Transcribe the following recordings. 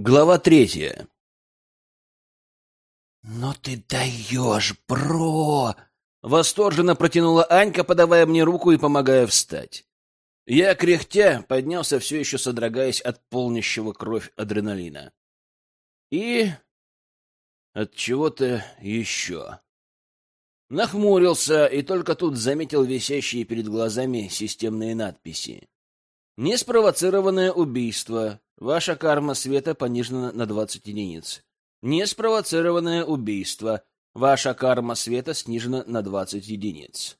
Глава третья. «Ну ты даешь, бро!» Восторженно протянула Анька, подавая мне руку и помогая встать. Я, кряхтя, поднялся, все еще содрогаясь от полнящего кровь адреналина. И от чего-то еще. Нахмурился и только тут заметил висящие перед глазами системные надписи. Неспровоцированное убийство. Ваша карма света понижена на 20 единиц. Неспровоцированное убийство. Ваша карма света снижена на 20 единиц.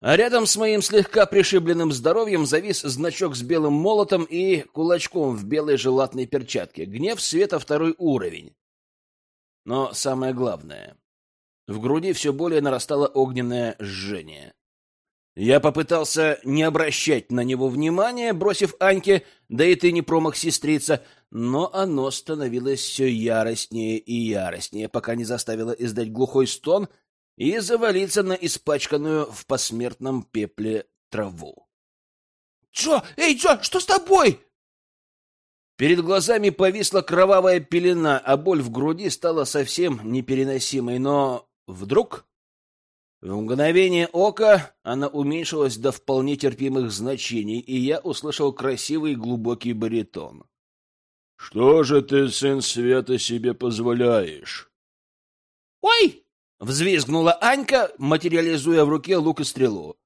А рядом с моим слегка пришибленным здоровьем завис значок с белым молотом и кулачком в белой желатной перчатке. Гнев света второй уровень. Но самое главное, в груди все более нарастало огненное жжение. Я попытался не обращать на него внимания, бросив Аньке, да и ты не промах, сестрица, но оно становилось все яростнее и яростнее, пока не заставило издать глухой стон и завалиться на испачканную в посмертном пепле траву. «Джо! Эй, Джо, что с тобой?» Перед глазами повисла кровавая пелена, а боль в груди стала совсем непереносимой, но вдруг в мгновение ока она уменьшилась до вполне терпимых значений, и я услышал красивый глубокий баритон. — Что же ты, сын света, себе позволяешь? — Ой! — взвизгнула Анька, материализуя в руке лук и стрелу.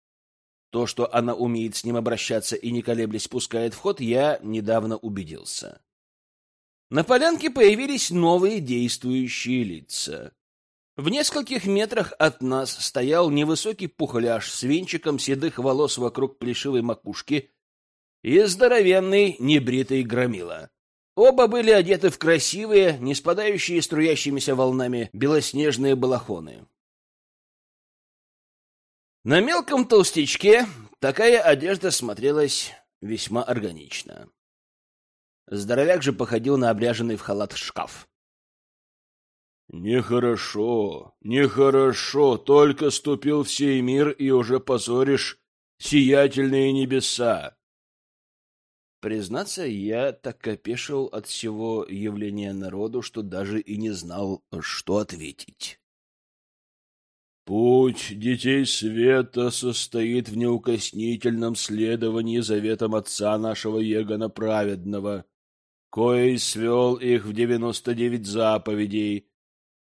То, что она умеет с ним обращаться и не колеблясь пускает в ход, я недавно убедился. На полянке появились новые действующие лица. В нескольких метрах от нас стоял невысокий пухляж с венчиком седых волос вокруг плешивой макушки и здоровенный небритый громила. Оба были одеты в красивые, не спадающие струящимися волнами белоснежные балахоны. На мелком толстячке такая одежда смотрелась весьма органично. Здоровяк же походил на обряженный в халат шкаф. Нехорошо, нехорошо, только ступил в сей мир и уже позоришь сиятельные небеса. Признаться, я так опешил от всего явления народу, что даже и не знал, что ответить. Путь детей света состоит в неукоснительном следовании заветам отца нашего Егона Праведного, коей свел их в девяносто девять заповедей,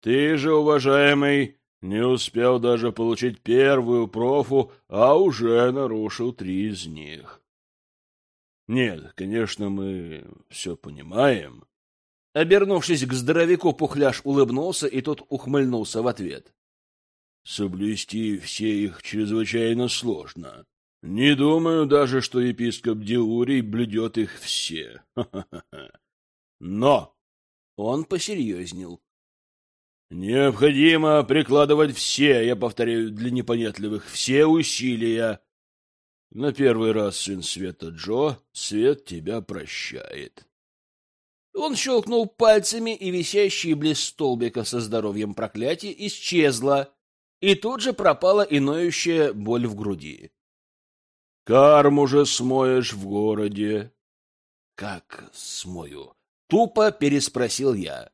ты же, уважаемый, не успел даже получить первую профу, а уже нарушил три из них. Нет, конечно, мы все понимаем. Обернувшись к здоровяку, Пухляш улыбнулся, и тот ухмыльнулся в ответ. Соблюсти все их чрезвычайно сложно. Не думаю даже, что епископ Диурий блюдет их все. Но он посерьезнел. Необходимо прикладывать все, я повторяю для непонятливых, все усилия. На первый раз, сын Света Джо, Свет тебя прощает. Он щелкнул пальцами, и висящий близ столбика со здоровьем проклятие исчезло, и тут же пропала и ноющая боль в груди. — Карму же смоешь в городе. — Как смою? — тупо переспросил я.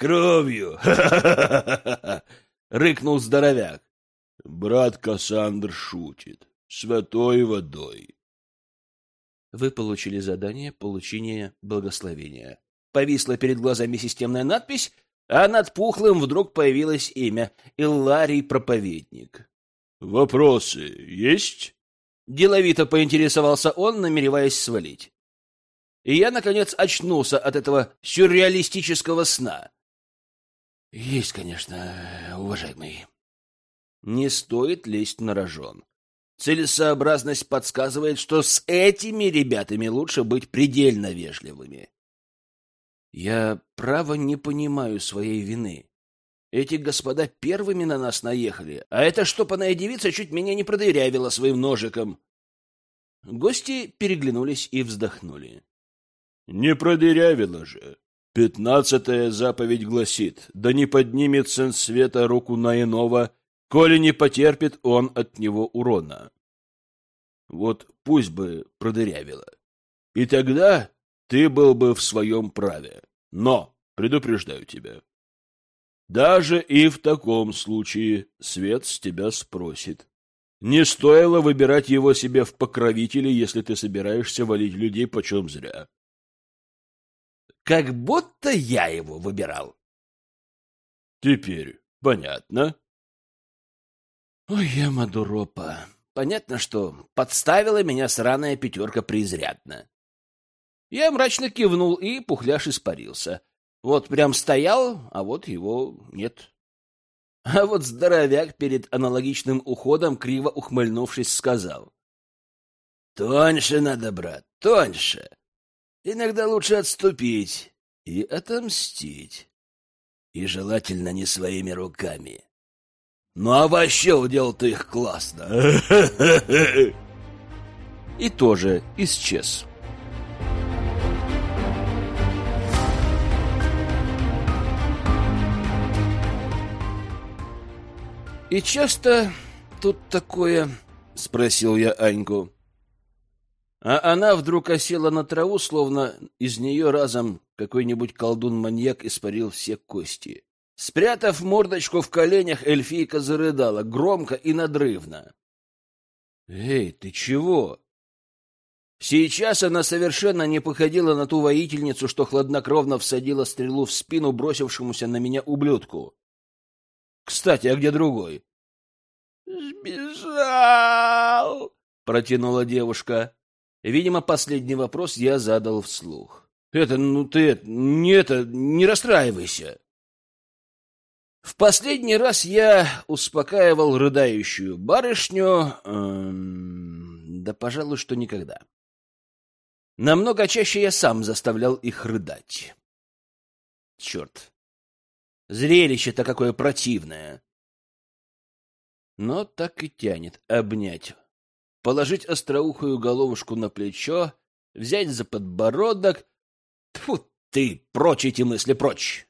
Кровью! рыкнул здоровяк. Брат Кассандр шутит. Святой водой. Вы получили задание получения благословения. Повисла перед глазами системная надпись, а над пухлым вдруг появилось имя — Илларий Проповедник. «Вопросы есть?» Деловито поинтересовался он, намереваясь свалить. И я, наконец, очнулся от этого сюрреалистического сна. Есть, конечно, уважаемый. Не стоит лезть на рожон. Целесообразность подсказывает, что с этими ребятами лучше быть предельно вежливыми. Я, право, не понимаю своей вины. Эти господа первыми на нас наехали, а эта штопаная девица чуть меня не продырявила своим ножиком. Гости переглянулись и вздохнули. — Не продырявила же. Пятнадцатая заповедь гласит, да не поднимет сын света руку на иного, коли не потерпит он от него урона. Вот пусть бы продырявила. И тогда ты был бы в своем праве. Но, предупреждаю тебя, даже и в таком случае свет с тебя спросит. Не стоило выбирать его себе в покровители, если ты собираешься валить людей почем зря. Как будто я его выбирал. Теперь понятно? Ой, я Мадуропа. Понятно, что подставила меня сраная пятерка преизрядно. Я мрачно кивнул, и пухляш испарился. Вот прям стоял, а вот его нет. А вот здоровяк перед аналогичным уходом, криво ухмыльнувшись, сказал. — Тоньше надо, брат, тоньше. Иногда лучше отступить и отомстить. И желательно не своими руками. Ну а вообще уделал ты их классно. И тоже исчез. «И часто тут такое?» — спросил я Аньку. А она вдруг осела на траву, словно из нее разом какой-нибудь колдун-маньяк испарил все кости. Спрятав мордочку в коленях, эльфийка зарыдала, громко и надрывно. «Эй, ты чего?» Сейчас она совершенно не походила на ту воительницу, что хладнокровно всадила стрелу в спину бросившемуся на меня ублюдку. Кстати, а где другой? Сбежал, протянула девушка. Видимо, последний вопрос я задал вслух. Это, ну ты, не это, не расстраивайся. В последний раз я успокаивал рыдающую барышню, эм, да, пожалуй, что никогда. Намного чаще я сам заставлял их рыдать. Черт, Зрелище-то какое противное. Но так и тянет обнять, положить остроухую головушку на плечо, взять за подбородок. Тьфу ты, прочь эти мысли, прочь!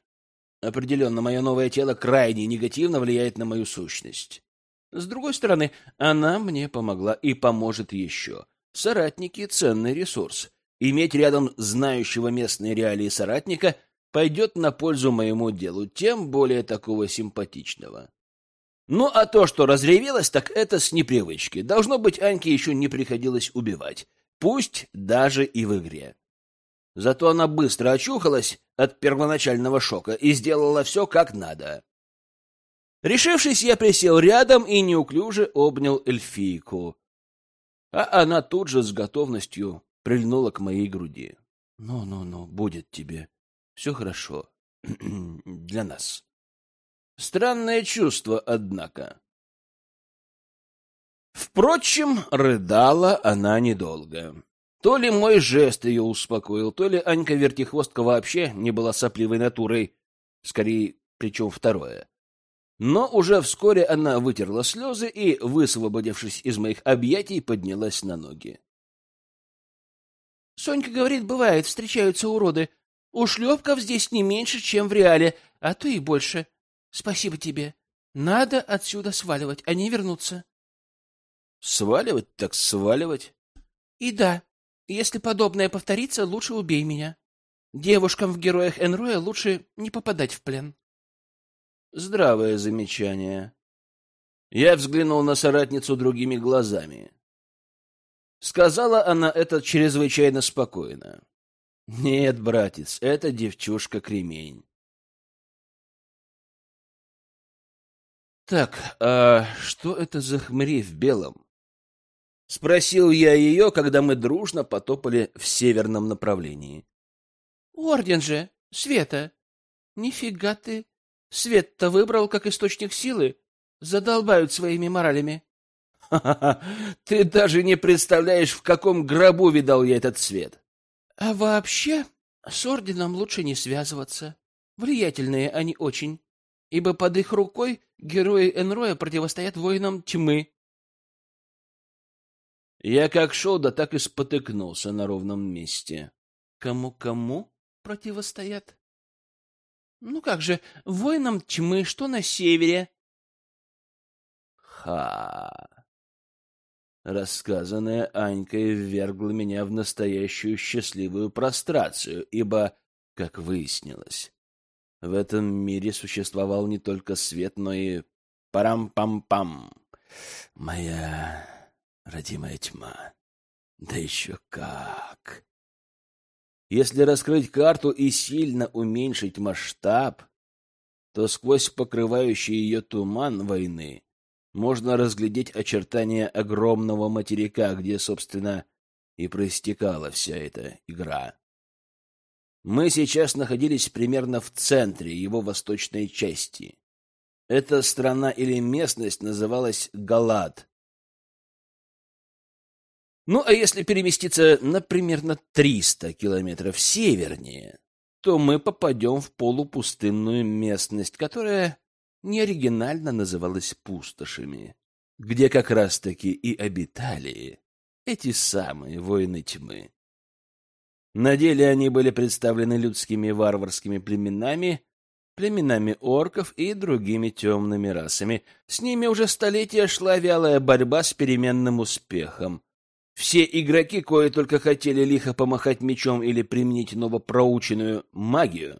Определенно, мое новое тело крайне негативно влияет на мою сущность. С другой стороны, она мне помогла и поможет еще. Соратники — ценный ресурс. Иметь рядом знающего местные реалии соратника — пойдет на пользу моему делу, тем более такого симпатичного. Ну, а то, что разревелась, так это с непривычки. Должно быть, Аньке еще не приходилось убивать. Пусть даже и в игре. Зато она быстро очухалась от первоначального шока и сделала все как надо. Решившись, я присел рядом и неуклюже обнял эльфийку. А она тут же с готовностью прильнула к моей груди. «Ну-ну-ну, будет тебе», все хорошо. Для нас. Странное чувство, однако. Впрочем, рыдала она недолго. То ли мой жест ее успокоил, то ли Анька-вертихвостка вообще не была сопливой натурой. Скорее, причем второе. Но уже вскоре она вытерла слезы и, высвободившись из моих объятий, поднялась на ноги. — Сонька говорит, бывает, встречаются уроды, у шлепков здесь не меньше, чем в реале, а то и больше. Спасибо тебе. Надо отсюда сваливать, а не вернуться. Сваливать так сваливать. И да, если подобное повторится, лучше убей меня. Девушкам в героях Энроя лучше не попадать в плен. Здравое замечание. Я взглянул на соратницу другими глазами. Сказала она это чрезвычайно спокойно. Нет, братец, это девчушка-кремень. Так, а что это за хмыри в белом? Спросил я ее, когда мы дружно потопали в северном направлении. Орден же, Света. Нифига ты. Свет-то выбрал как источник силы. Задолбают своими моралями. Ха-ха-ха, ты даже не представляешь, в каком гробу видал я этот свет. А вообще, с орденом лучше не связываться. Влиятельные они очень, ибо под их рукой герои Энроя противостоят воинам тьмы. Я как шел, да так и спотыкнулся на ровном месте. Кому-кому противостоят? Ну как же, воинам тьмы, что на севере? Ха! Рассказанное Анькой ввергло меня в настоящую счастливую прострацию, ибо, как выяснилось, в этом мире существовал не только свет, но и парам-пам-пам. Моя родимая тьма. Да еще как! Если раскрыть карту и сильно уменьшить масштаб, то сквозь покрывающий ее туман войны можно разглядеть очертания огромного материка, где, собственно, и проистекала вся эта игра. Мы сейчас находились примерно в центре его восточной части. Эта страна или местность называлась Галат. Ну, а если переместиться, на 300 километров севернее, то мы попадем в полупустынную местность, которая неоригинально называлась пустошами, где как раз-таки и обитали эти самые воины тьмы. На деле они были представлены людскими варварскими племенами, племенами орков и другими темными расами. С ними уже столетия шла вялая борьба с переменным успехом. Все игроки, кое только хотели лихо помахать мечом или применить новопроученную магию,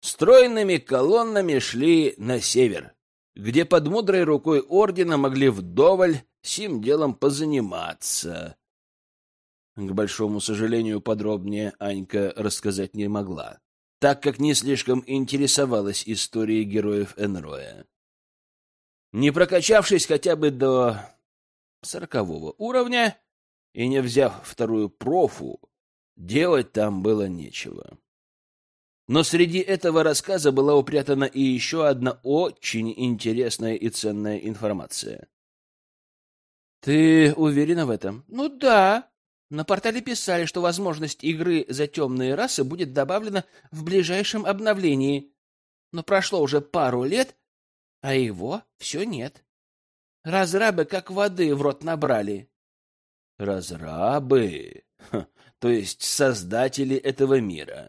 стройными колоннами шли на север, где под мудрой рукой ордена могли вдоволь сим делом позаниматься. К большому сожалению, подробнее Анька рассказать не могла, так как не слишком интересовалась историей героев Энроя. Не прокачавшись хотя бы до сорокового уровня и не взяв вторую профу, делать там было нечего. Но среди этого рассказа была упрятана и еще одна очень интересная и ценная информация. «Ты уверена в этом?» «Ну да», на портале писали, что возможность игры за темные расы будет добавлена в ближайшем обновлении. Но прошло уже пару лет, а его все нет. Разрабы как воды в рот набрали. Разрабы? Ха, то есть создатели этого мира.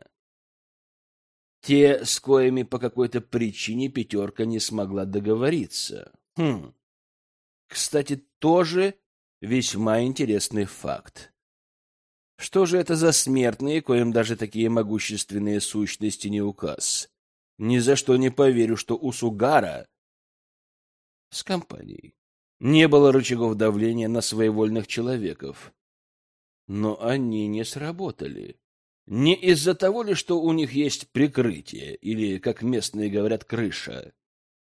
Те, с коими по какой-то причине пятерка не смогла договориться. Хм. Кстати, тоже весьма интересный факт. Что же это за смертные, коим даже такие могущественные сущности не указ? Ни за что не поверю, что у Сугара с компанией не было рычагов давления на своевольных человеков. Но они не сработали. Не из-за того ли, что у них есть прикрытие, или, как местные говорят, крыша.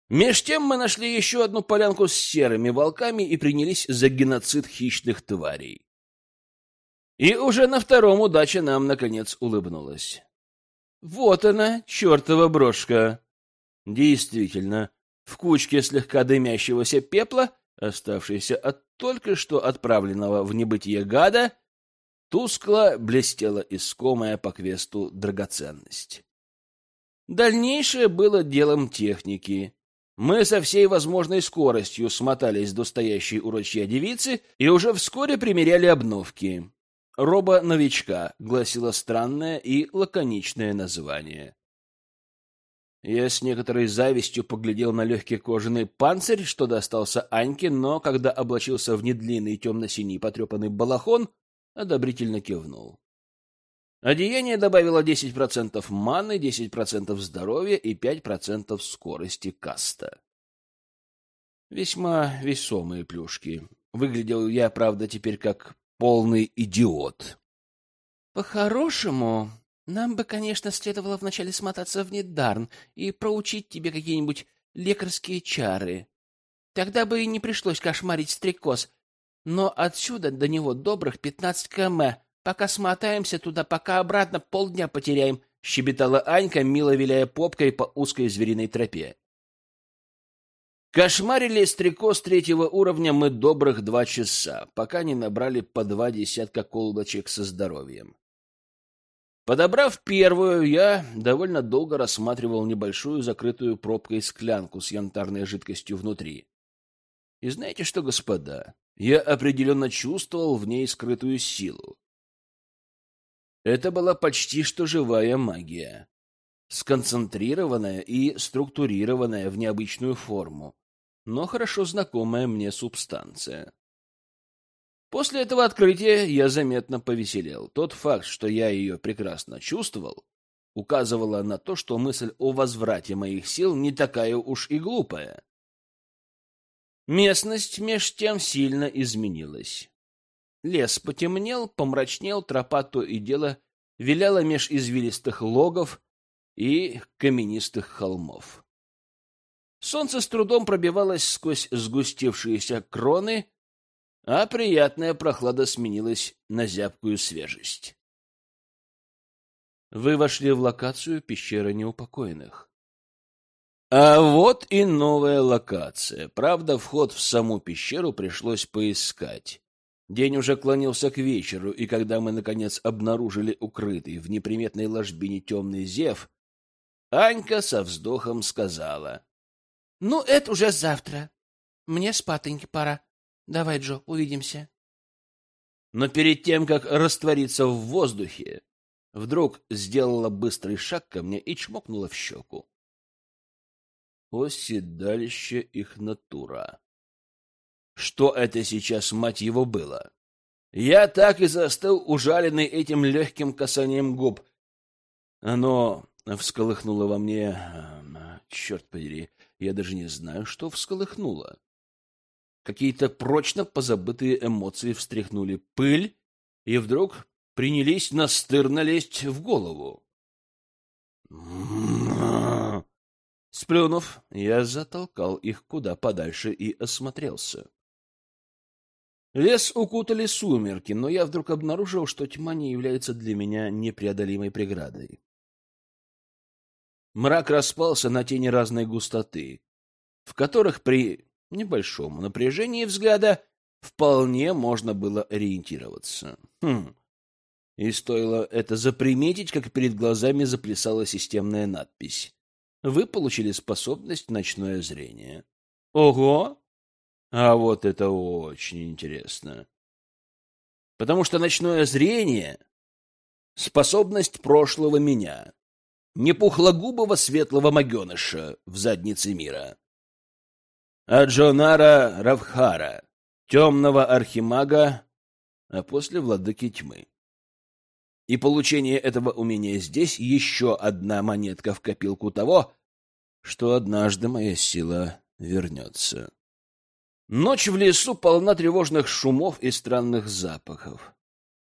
Меж тем мы нашли еще одну полянку с серыми волками и принялись за геноцид хищных тварей. И уже на втором удача нам, наконец, улыбнулась. Вот она, чертова брошка. Действительно, в кучке слегка дымящегося пепла, оставшейся от только что отправленного в небытие гада, тускло блестела искомая по квесту драгоценность. Дальнейшее было делом техники. Мы со всей возможной скоростью смотались до стоящей у ручья девицы и уже вскоре примеряли обновки. «Роба-новичка», — гласило странное и лаконичное название. Я с некоторой завистью поглядел на легкий кожаный панцирь, что достался Аньке, но, когда облачился в недлинный темно-синий потрепанный балахон, одобрительно кивнул. Одеяние добавило 10% маны, 10% здоровья и 5% скорости каста. Весьма весомые плюшки. Выглядел я, правда, теперь как полный идиот. По-хорошему, нам бы, конечно, следовало вначале смотаться в Недарн и проучить тебе какие-нибудь лекарские чары. Тогда бы и не пришлось кошмарить стрекоз. Но отсюда до него добрых пятнадцать км. Пока смотаемся туда, пока обратно полдня потеряем, — щебетала Анька, мило виляя попкой по узкой звериной тропе. Кошмарили стрекоз третьего уровня мы добрых два часа, пока не набрали по два десятка колбочек со здоровьем. Подобрав первую, я довольно долго рассматривал небольшую закрытую пробкой склянку с янтарной жидкостью внутри. И знаете что, господа, я определенно чувствовал в ней скрытую силу. Это была почти что живая магия сконцентрированная и структурированная в необычную форму, но хорошо знакомая мне субстанция. После этого открытия я заметно повеселел. Тот факт, что я ее прекрасно чувствовал, указывала на то, что мысль о возврате моих сил не такая уж и глупая. Местность меж тем сильно изменилась. Лес потемнел, помрачнел, тропа то и дело виляла меж извилистых логов и каменистых холмов. Солнце с трудом пробивалось сквозь сгустевшиеся кроны, а приятная прохлада сменилась на зябкую свежесть. Вы вошли в локацию пещеры неупокоенных. А вот и новая локация. Правда, вход в саму пещеру пришлось поискать. День уже клонился к вечеру, и когда мы, наконец, обнаружили укрытый в неприметной ложбине темный зев, Анька со вздохом сказала. — Ну, это уже завтра. Мне спатоньки пора. Давай, Джо, увидимся. Но перед тем, как раствориться в воздухе, вдруг сделала быстрый шаг ко мне и чмокнула в щеку. Оседалище их натура. Что это сейчас, мать его, было? Я так и застыл, ужаленный этим легким касанием губ. Оно всколыхнуло во мне... Черт подери, я даже не знаю, что всколыхнуло. Какие-то прочно позабытые эмоции встряхнули пыль и вдруг принялись настырно лезть в голову. Сплюнув, я затолкал их куда подальше и осмотрелся. Лес укутали сумерки, но я вдруг обнаружил, что тьма не является для меня непреодолимой преградой. Мрак распался на тени разной густоты, в которых при небольшому напряжении взгляда вполне можно было ориентироваться. Хм. И стоило это заприметить, как перед глазами заплясала системная надпись. Вы получили способность ночное зрение. Ого! А вот это очень интересно. Потому что ночное зрение — способность прошлого меня, непухлогубого светлого магеныша в заднице мира. Аджонара Равхара, темного архимага, а после владыки тьмы. И получение этого умения здесь еще одна монетка в копилку того, что однажды моя сила вернется. Ночь в лесу полна тревожных шумов и странных запахов.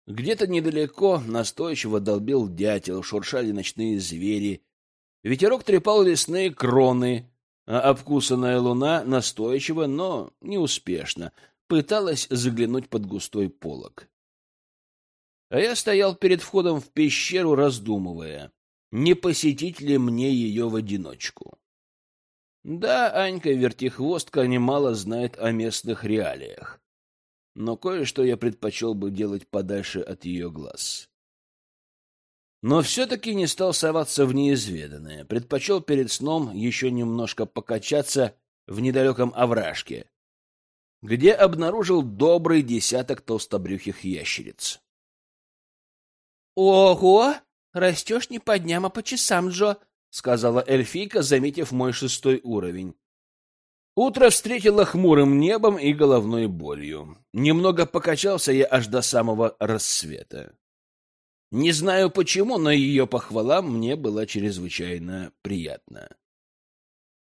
Где-то недалеко настойчиво долбил дятел, шуршали ночные звери. Ветерок трепал лесные кроны, а обкусанная луна настойчиво, но неуспешно пыталась заглянуть под густой полог. А я стоял перед входом в пещеру, раздумывая, не посетить ли мне ее в одиночку. Да, Анька-вертихвостка немало знает о местных реалиях, но кое-что я предпочел бы делать подальше от ее глаз но все-таки не стал соваться в неизведанное, предпочел перед сном еще немножко покачаться в недалеком овражке, где обнаружил добрый десяток толстобрюхих ящериц. — Ого! Растешь не по дням, а по часам, Джо! — сказала эльфийка, заметив мой шестой уровень. Утро встретило хмурым небом и головной болью. Немного покачался я аж до самого рассвета. Не знаю почему, но ее похвала мне была чрезвычайно приятна.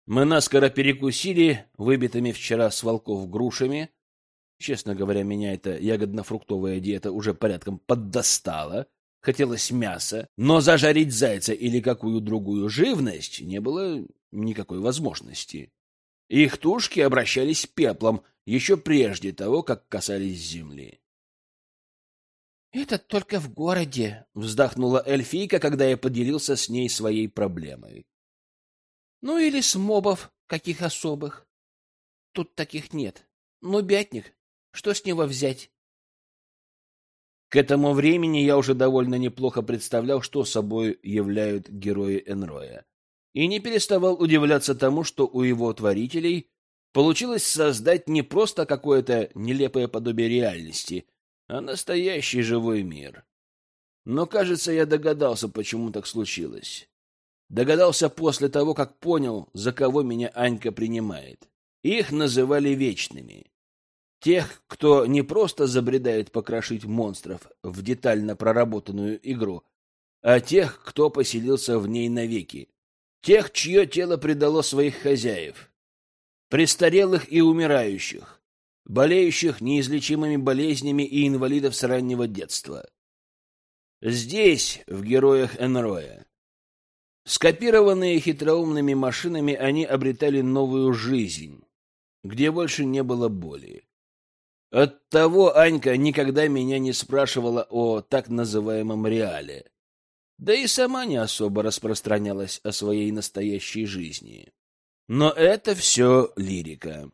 Мы наскоро перекусили выбитыми вчера с волков грушами. Честно говоря, меня эта ягодно-фруктовая диета уже порядком поддостала. Хотелось мяса, но зажарить зайца или какую другую живность не было никакой возможности. Их тушки обращались пеплом еще прежде того, как касались земли. «Это только в городе», — вздохнула эльфийка, когда я поделился с ней своей проблемой. «Ну или с мобов каких особых. Тут таких нет. Ну, бятник, что с него взять?» К этому времени я уже довольно неплохо представлял, что собой являют герои Энроя, и не переставал удивляться тому, что у его творителей получилось создать не просто какое-то нелепое подобие реальности — а настоящий живой мир. Но, кажется, я догадался, почему так случилось. Догадался после того, как понял, за кого меня Анька принимает. Их называли вечными. Тех, кто не просто забредает покрошить монстров в детально проработанную игру, а тех, кто поселился в ней навеки. Тех, чье тело предало своих хозяев. Престарелых и умирающих, болеющих неизлечимыми болезнями и инвалидов с раннего детства. Здесь, в героях Энроя, скопированные хитроумными машинами, они обретали новую жизнь, где больше не было боли. Оттого Анька никогда меня не спрашивала о так называемом реале да и сама не особо распространялась о своей настоящей жизни. Но это все лирика.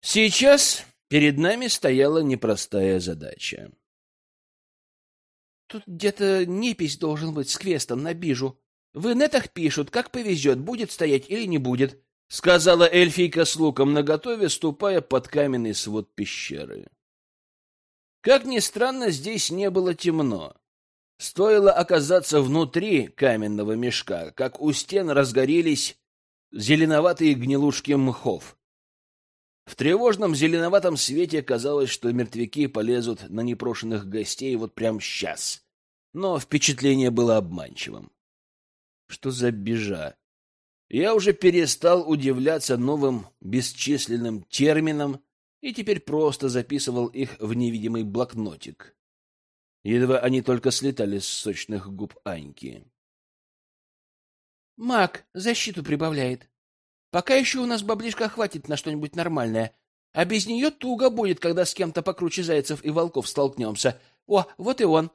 Сейчас перед нами стояла непростая задача. Тут где-то непись должен быть с квестом на бижу. В инетах пишут, как повезет, будет стоять или не будет, — сказала эльфийка с луком наготове, ступая под каменный свод пещеры. Как ни странно, здесь не было темно. Стоило оказаться внутри каменного мешка, как у стен разгорелись зеленоватые гнилушки мхов. В тревожном зеленоватом свете казалось, что мертвяки полезут на непрошенных гостей вот прямо сейчас. Но впечатление было обманчивым. Что за бежа? Я уже перестал удивляться новым бесчисленным терминам, и теперь просто записывал их в невидимый блокнотик. Едва они только слетали с сочных губ Аньки. «Маг защиту прибавляет. Пока еще у нас баблишка хватит на что-нибудь нормальное, а без нее туго будет, когда с кем-то покруче зайцев и волков столкнемся. О, вот и он!»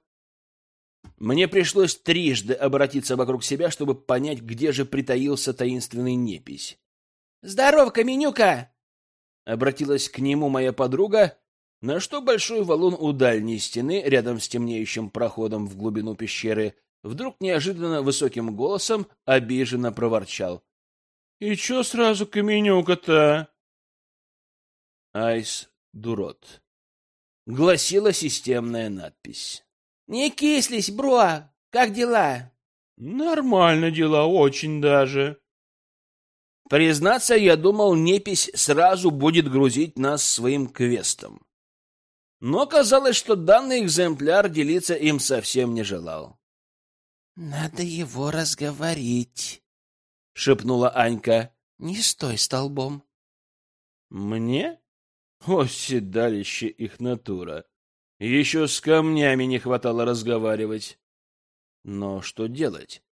Мне пришлось трижды обратиться вокруг себя, чтобы понять, где же притаился таинственный непись. «Здорово, Каменюка!» Обратилась к нему моя подруга, на что большой валун у дальней стены, рядом с темнеющим проходом в глубину пещеры, вдруг неожиданно высоким голосом обиженно проворчал. — И чё сразу каменюка-то? — Айс Дурот. Гласила системная надпись. — Не кислись, бро! Как дела? — Нормально дела, очень даже. Признаться, я думал, непись сразу будет грузить нас своим квестом. Но казалось, что данный экземпляр делиться им совсем не желал. — Надо его разговорить, — шепнула Анька. — Не стой столбом. — Мне? О, седалище их натура! Еще с камнями не хватало разговаривать. Но что делать?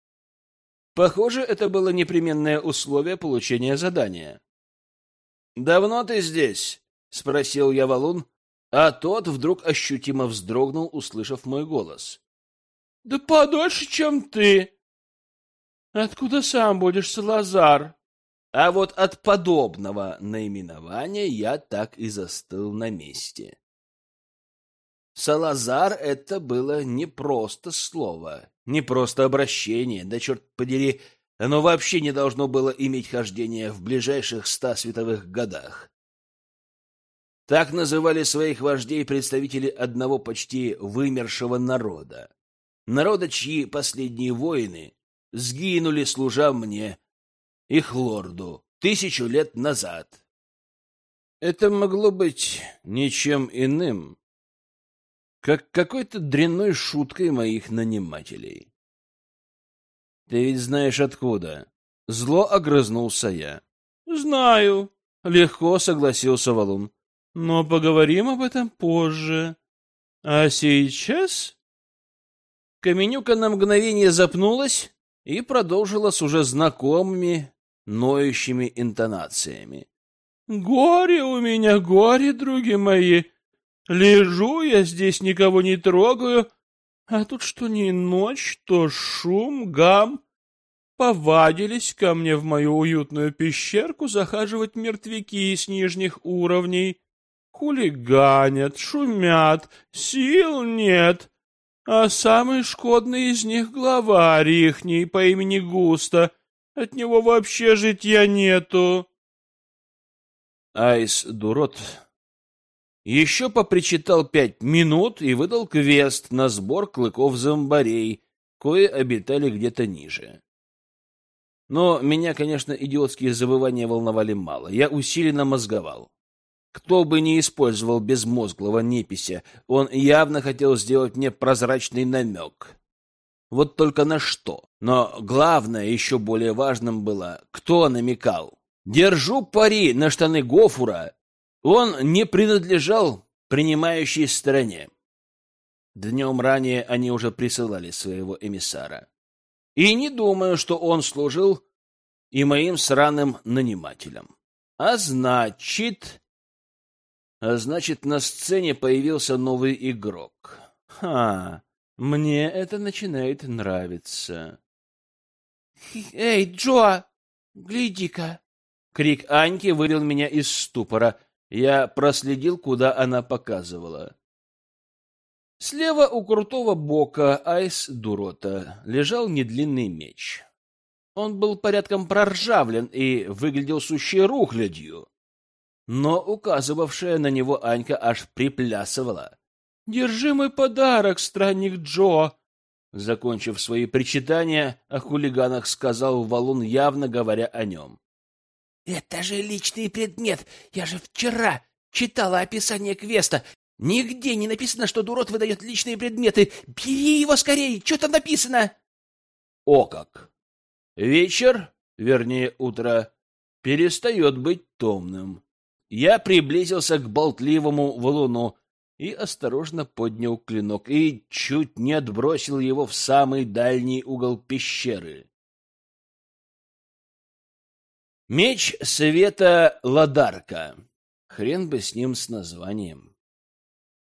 Похоже, это было непременное условие получения задания. «Давно ты здесь?» — спросил я валун, а тот вдруг ощутимо вздрогнул, услышав мой голос. «Да подольше, чем ты!» «Откуда сам будешь, Салазар?» А вот от подобного наименования я так и застыл на месте. Салазар — это было не просто слово, не просто обращение, да черт подери, оно вообще не должно было иметь хождение в ближайших ста световых годах. Так называли своих вождей представители одного почти вымершего народа. Народа, чьи последние воины сгинули, служа мне, их лорду, тысячу лет назад. Это могло быть ничем иным, как какой-то дрянной шуткой моих нанимателей. Ты ведь знаешь откуда. Зло огрызнулся я. Знаю, легко согласился Валун. Но поговорим об этом позже. А сейчас... Каменюка на мгновение запнулась и продолжила с уже знакомыми, ноющими интонациями. «Горе у меня, горе, други мои! Лежу я здесь, никого не трогаю, а тут что ни ночь, то шум, гам. Повадились ко мне в мою уютную пещерку захаживать мертвяки с нижних уровней. Хулиганят, шумят, сил нет. А самый шкодный из них главарь ихний по имени Густа. От него вообще житья нету. Айс Дурот еще попричитал пять минут и выдал квест на сбор клыков-зомбарей, кое обитали где-то ниже. Но меня, конечно, идиотские забывания волновали мало. Я усиленно мозговал. Кто бы ни использовал безмозглого непися, он явно хотел сделать мне прозрачный намек. Вот только на что. Но главное, еще более важным было, кто намекал. Держу пари на штаны Гофура. Он не принадлежал принимающей стороне. Днем ранее они уже присылали своего эмиссара. И не думаю, что он служил и моим сраным нанимателем. А значит... А значит, на сцене появился новый игрок. Ха, мне это начинает нравиться. «Эй, Джо, гляди-ка!» Крик Аньки вывел меня из ступора. Я проследил, куда она показывала. Слева у крутого бока Айс Дурота лежал недлинный меч. Он был порядком проржавлен и выглядел сущей рухлядью. Но указывавшая на него Анька аж приплясывала. «Держи мой подарок, странник Джо!» Закончив свои причитания, о хулиганах сказал Валун, явно говоря о нем. «Это же личный предмет! Я же вчера читала описание квеста! Нигде не написано, что Дурот выдает личные предметы! Бери его скорее! Что там написано?» «О как! Вечер, вернее утро, перестает быть томным. Я приблизился к болтливому валуну и осторожно поднял клинок и чуть не отбросил его в самый дальний угол пещеры. Меч света Ладарка. Хрен бы с ним с названием.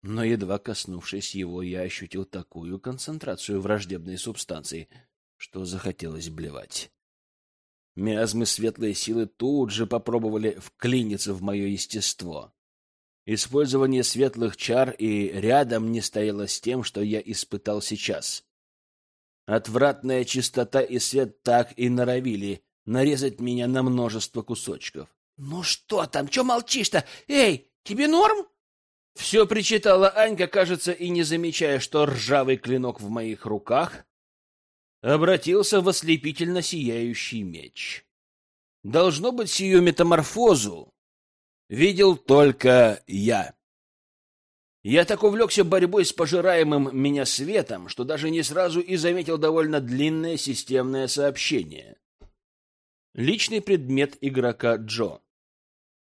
Но едва коснувшись его, я ощутил такую концентрацию враждебной субстанции — что захотелось блевать. Миазмы светлой силы тут же попробовали вклиниться в мое естество. Использование светлых чар и рядом не стояло с тем, что я испытал сейчас. Отвратная чистота и свет так и норовили нарезать меня на множество кусочков. — Ну что там, чё молчишь-то? Эй, тебе норм? Все причитала Анька, кажется, и не замечая, что ржавый клинок в моих руках обратился в ослепительно сияющий меч. Должно быть, сию метаморфозу видел только я. Я так увлекся борьбой с пожираемым меня светом, что даже не сразу и заметил довольно длинное системное сообщение. Личный предмет игрока Джо.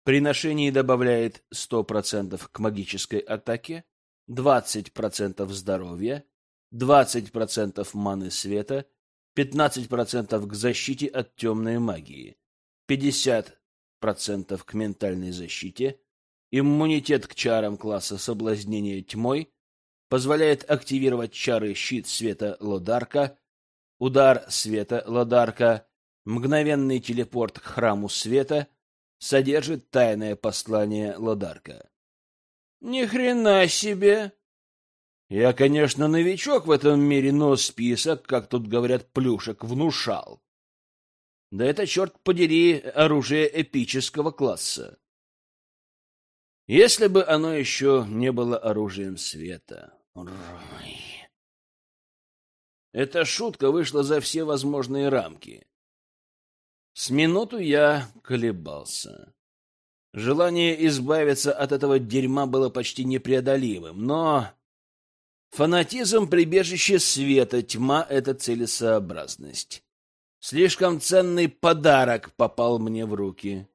При ношении добавляет 100% к магической атаке, 20% здоровья, 20% маны света, 15% к защите от темной магии, 50% к ментальной защите, иммунитет к чарам класса соблазнения тьмой, позволяет активировать чары щит света Лодарка, удар света Лодарка, мгновенный телепорт к храму света, содержит тайное послание Лодарка. Ни хрена себе! Я, конечно, новичок в этом мире, но список, как тут говорят, плюшек внушал. Да это, черт подери, оружие эпического класса. Если бы оно еще не было оружием света. Ой. Эта шутка вышла за все возможные рамки. С минуту я колебался. Желание избавиться от этого дерьма было почти непреодолимым, но Фанатизм — прибежище света, тьма — это целесообразность. Слишком ценный подарок попал мне в руки.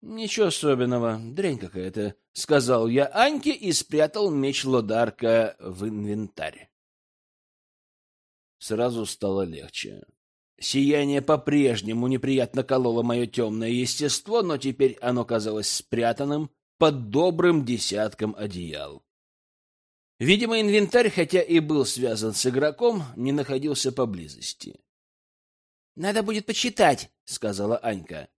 «Ничего особенного, дрянь какая-то», — сказал я Аньке и спрятал меч Лодарка в инвентарь. Сразу стало легче. Сияние по-прежнему неприятно кололо мое темное естество, но теперь оно казалось спрятанным под добрым десятком одеял. Видимо, инвентарь, хотя и был связан с игроком, не находился поблизости. «Надо будет почитать», — сказала Анька.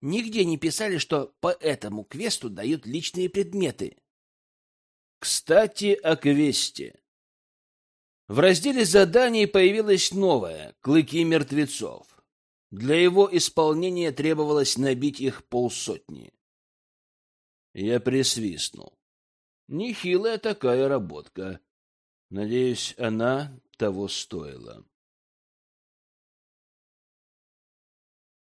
«Нигде не писали, что по этому квесту дают личные предметы». Кстати, о квесте. В разделе заданий появилось новое — «Клыки мертвецов». Для его исполнения требовалось набить их полсотни. Я присвистнул. Нехилая такая работка. Надеюсь, она того стоила.